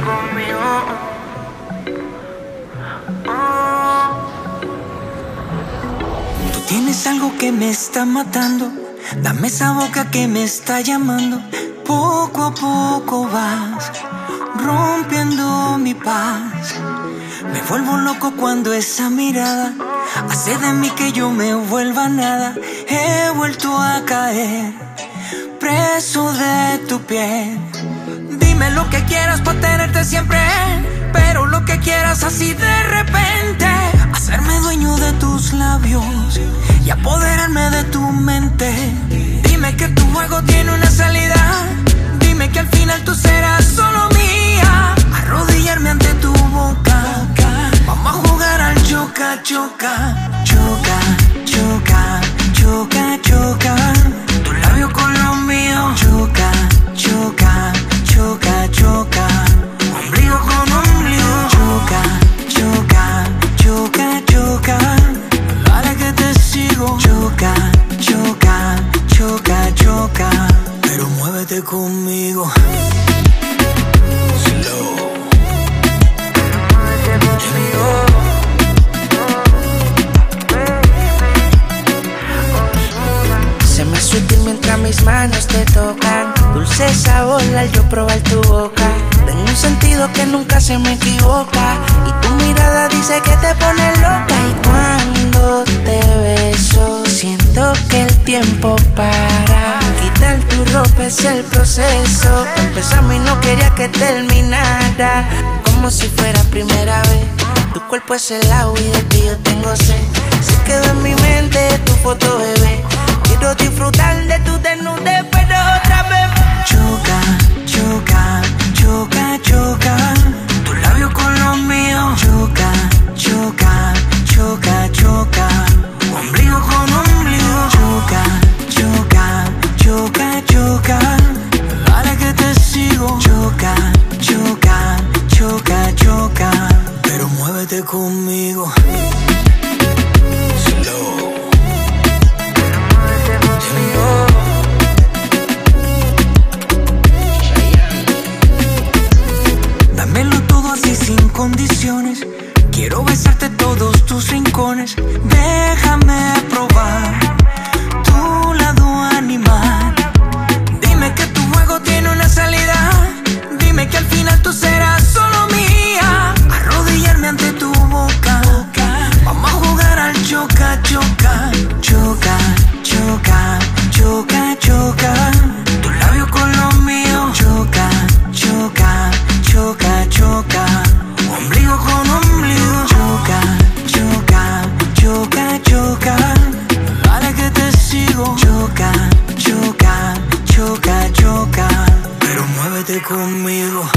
conmigo. Tú tienes algo que me está matando. Dame esa boca que me está llamando. Poco a poco vas rompiendo mi paz. Me vuelvo loco cuando esa mirada hace de mí que yo me vuelva nada. He vuelto a caer preso de tu piel. Dime lo que quieras para tenerte siempre, pero lo que quieras así de repente. Hacerme dueño de tus labios y apoderarme de tu mente. Dime que tu juego tiene una salida. Dime que al final tú serás solo mía. Arrodillarme ante tu boca. Vamos a jugar al choca, choca, conmigo. Se me sutil mientras mis manos te tocan. Dulce sabor al yo probar tu boca. Tengo un sentido que nunca se me equivoca. Y tu mirada dice que te pone loca. Y cuando te beso, siento que el tiempo para. Quitar tu ropa es el proceso. Empezamos y no quería que terminara. Como si fuera primera vez. Tu cuerpo es el agua y de ti yo tengo sed. Dámelo todo así sin condiciones. Quiero besarte todos tus rincones. Déjame probar tu lado animal. Dime que tu juego tiene una salida. Dime que al final tú serás Choca, choca, choca, choca. Pero muévete conmigo.